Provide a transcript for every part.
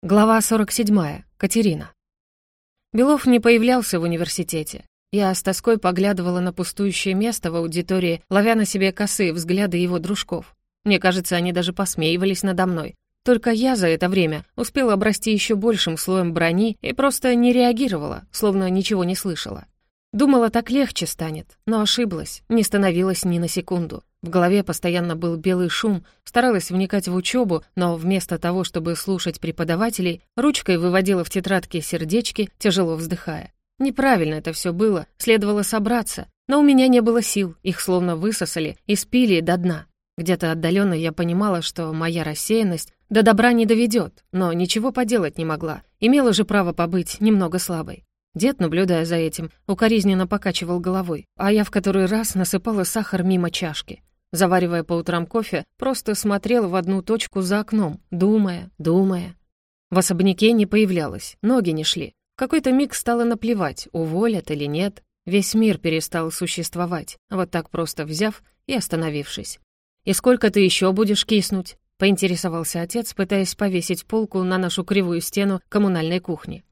Глава 47. Катерина. Белов не появлялся в университете. Я с тоской поглядывала на пустующее место в аудитории, ловя на себе косые взгляды его дружков. Мне кажется, они даже посмеивались надо мной. Только я за это время успела обрасти еще большим слоем брони и просто не реагировала, словно ничего не слышала. Думала, так легче станет, но ошиблась, не становилась ни на секунду. В голове постоянно был белый шум, старалась вникать в учебу, но вместо того, чтобы слушать преподавателей, ручкой выводила в тетрадке сердечки, тяжело вздыхая. Неправильно это все было, следовало собраться, но у меня не было сил, их словно высосали и спили до дна. Где-то отдаленно я понимала, что моя рассеянность до добра не доведет, но ничего поделать не могла, имела же право побыть немного слабой. Дед, наблюдая за этим, укоризненно покачивал головой, а я в который раз насыпала сахар мимо чашки. Заваривая по утрам кофе, просто смотрела в одну точку за окном, думая, думая. В особняке не появлялась, ноги не шли. Какой-то миг стало наплевать, уволят или нет. Весь мир перестал существовать, вот так просто взяв и остановившись. «И сколько ты еще будешь киснуть?» — поинтересовался отец, пытаясь повесить полку на нашу кривую стену коммунальной кухни.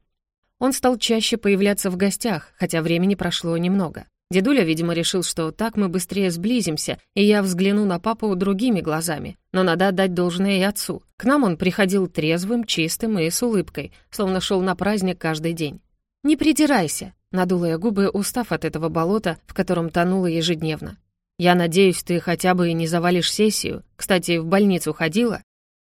Он стал чаще появляться в гостях, хотя времени прошло немного. Дедуля, видимо, решил, что так мы быстрее сблизимся, и я взгляну на папу другими глазами. Но надо отдать должное и отцу. К нам он приходил трезвым, чистым и с улыбкой, словно шел на праздник каждый день. «Не придирайся», — надула я губы, устав от этого болота, в котором тонула ежедневно. «Я надеюсь, ты хотя бы не завалишь сессию. Кстати, в больницу ходила?»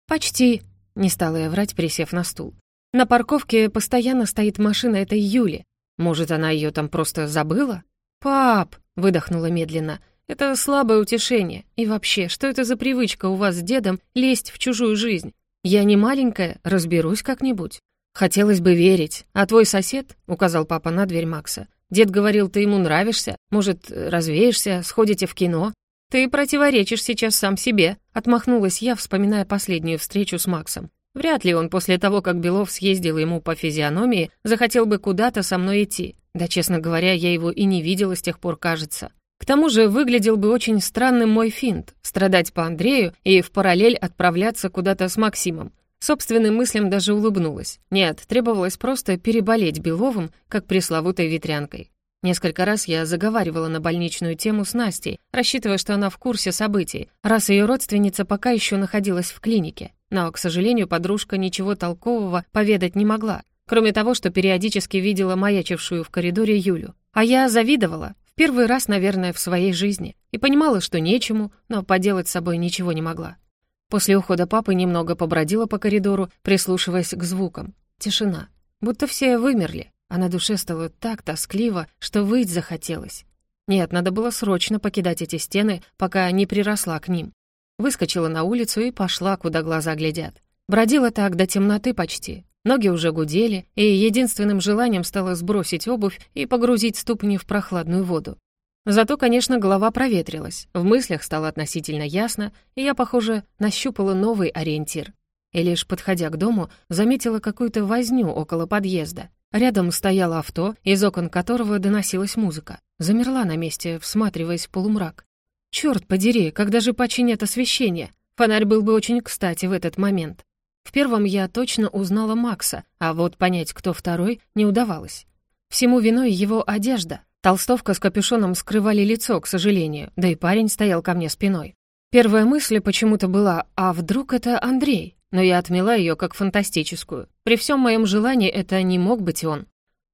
«Почти», — не стала я врать, присев на стул. На парковке постоянно стоит машина этой Юли. Может, она ее там просто забыла? «Пап!» — выдохнула медленно. «Это слабое утешение. И вообще, что это за привычка у вас с дедом лезть в чужую жизнь? Я не маленькая, разберусь как-нибудь». «Хотелось бы верить. А твой сосед?» — указал папа на дверь Макса. «Дед говорил, ты ему нравишься. Может, развеешься, сходите в кино?» «Ты противоречишь сейчас сам себе», — отмахнулась я, вспоминая последнюю встречу с Максом. Вряд ли он после того, как Белов съездил ему по физиономии, захотел бы куда-то со мной идти. Да, честно говоря, я его и не видела с тех пор, кажется. К тому же выглядел бы очень странным мой финт — страдать по Андрею и в параллель отправляться куда-то с Максимом. Собственным мыслям даже улыбнулась. Нет, требовалось просто переболеть Беловым, как пресловутой ветрянкой. Несколько раз я заговаривала на больничную тему с Настей, рассчитывая, что она в курсе событий, раз ее родственница пока еще находилась в клинике. Но, к сожалению, подружка ничего толкового поведать не могла, кроме того, что периодически видела маячившую в коридоре Юлю. А я завидовала, в первый раз, наверное, в своей жизни, и понимала, что нечему, но поделать с собой ничего не могла. После ухода папы немного побродила по коридору, прислушиваясь к звукам. Тишина. Будто все вымерли, а на душе стало так тоскливо, что выть захотелось. Нет, надо было срочно покидать эти стены, пока не приросла к ним. Выскочила на улицу и пошла, куда глаза глядят. Бродила так до темноты почти. Ноги уже гудели, и единственным желанием стало сбросить обувь и погрузить ступни в прохладную воду. Зато, конечно, голова проветрилась, в мыслях стало относительно ясно, и я, похоже, нащупала новый ориентир. И лишь подходя к дому, заметила какую-то возню около подъезда. Рядом стояло авто, из окон которого доносилась музыка. Замерла на месте, всматриваясь в полумрак. Черт подери, когда же починят освещение? Фонарь был бы очень кстати в этот момент. В первом я точно узнала Макса, а вот понять, кто второй, не удавалось. Всему виной его одежда. Толстовка с капюшоном скрывали лицо, к сожалению, да и парень стоял ко мне спиной. Первая мысль почему-то была «А вдруг это Андрей?» Но я отмела ее как фантастическую. При всем моем желании это не мог быть он.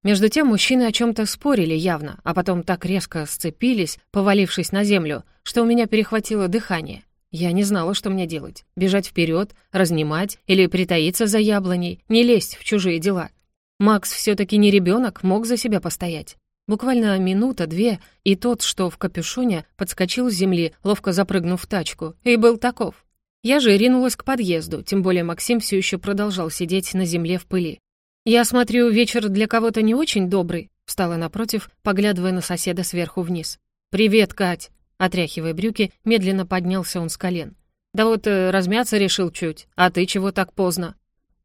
Между тем мужчины о чем-то спорили явно, а потом так резко сцепились, повалившись на землю, что у меня перехватило дыхание. Я не знала, что мне делать. Бежать вперед, разнимать или притаиться за яблоней, не лезть в чужие дела. Макс все-таки не ребенок, мог за себя постоять. Буквально минута-две, и тот, что в капюшоне, подскочил с земли, ловко запрыгнув в тачку, и был таков. Я же ринулась к подъезду, тем более Максим все еще продолжал сидеть на земле в пыли. «Я смотрю, вечер для кого-то не очень добрый», встала напротив, поглядывая на соседа сверху вниз. «Привет, Кать!» Отряхивая брюки, медленно поднялся он с колен. «Да вот э, размяться решил чуть, а ты чего так поздно?»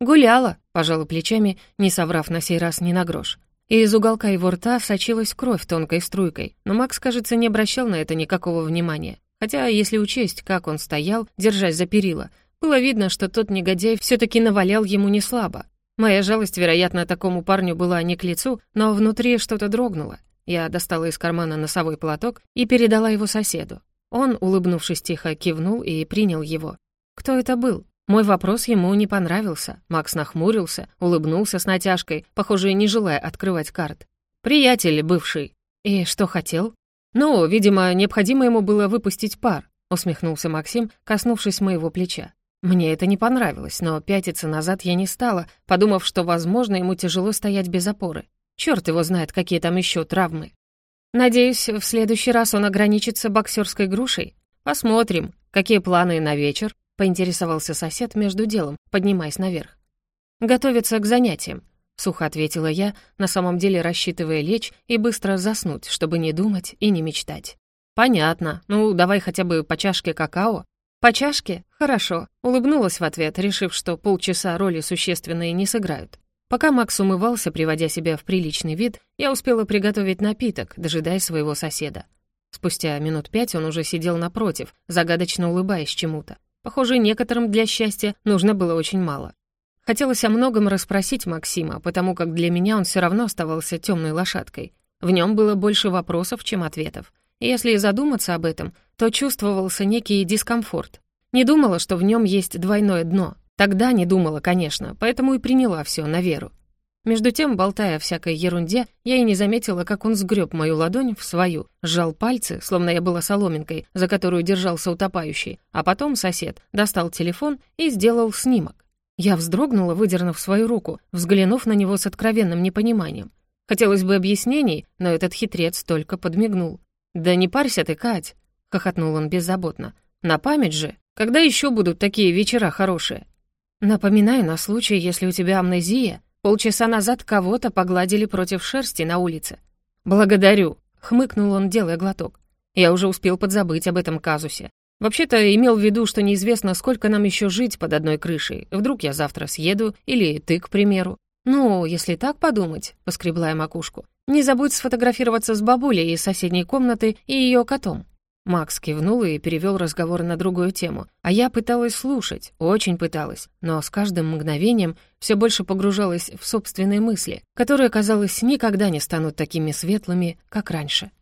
«Гуляла», — пожала плечами, не соврав на сей раз ни на грош. И из уголка его рта сочилась кровь тонкой струйкой, но Макс, кажется, не обращал на это никакого внимания. Хотя, если учесть, как он стоял, держась за перила, было видно, что тот негодяй все таки навалял ему не слабо. Моя жалость, вероятно, такому парню была не к лицу, но внутри что-то дрогнуло. Я достала из кармана носовой платок и передала его соседу. Он, улыбнувшись тихо, кивнул и принял его. Кто это был? Мой вопрос ему не понравился. Макс нахмурился, улыбнулся с натяжкой, похоже, не желая открывать карт. «Приятель бывший». «И что хотел?» «Ну, видимо, необходимо ему было выпустить пар», усмехнулся Максим, коснувшись моего плеча. Мне это не понравилось, но пятиться назад я не стала, подумав, что, возможно, ему тяжело стоять без опоры. Черт его знает, какие там еще травмы. Надеюсь, в следующий раз он ограничится боксерской грушей. Посмотрим, какие планы на вечер, поинтересовался сосед между делом, поднимаясь наверх. Готовиться к занятиям, сухо ответила я, на самом деле рассчитывая лечь и быстро заснуть, чтобы не думать и не мечтать. Понятно. Ну, давай хотя бы по чашке какао. По чашке? Хорошо. Улыбнулась в ответ, решив, что полчаса роли существенные не сыграют. Пока Макс умывался, приводя себя в приличный вид, я успела приготовить напиток, дожидаясь своего соседа. Спустя минут пять он уже сидел напротив, загадочно улыбаясь чему-то. Похоже, некоторым для счастья нужно было очень мало. Хотелось о многом расспросить Максима, потому как для меня он все равно оставался темной лошадкой. В нем было больше вопросов, чем ответов. И если задуматься об этом, то чувствовался некий дискомфорт. Не думала, что в нем есть двойное дно. Тогда не думала, конечно, поэтому и приняла все на веру. Между тем, болтая о всякой ерунде, я и не заметила, как он сгреб мою ладонь в свою, сжал пальцы, словно я была соломинкой, за которую держался утопающий, а потом сосед достал телефон и сделал снимок. Я вздрогнула, выдернув свою руку, взглянув на него с откровенным непониманием. Хотелось бы объяснений, но этот хитрец только подмигнул. «Да не парься ты, Кать!» — хохотнул он беззаботно. «На память же! Когда еще будут такие вечера хорошие?» «Напоминаю на случай, если у тебя амнезия. Полчаса назад кого-то погладили против шерсти на улице». «Благодарю», — хмыкнул он, делая глоток. «Я уже успел подзабыть об этом казусе. Вообще-то имел в виду, что неизвестно, сколько нам еще жить под одной крышей. Вдруг я завтра съеду, или ты, к примеру. «Ну, если так подумать», — поскребла я макушку, «не забудь сфотографироваться с бабулей из соседней комнаты и ее котом». Макс кивнул и перевел разговор на другую тему, а я пыталась слушать, очень пыталась, но с каждым мгновением все больше погружалась в собственные мысли, которые, казалось, никогда не станут такими светлыми, как раньше.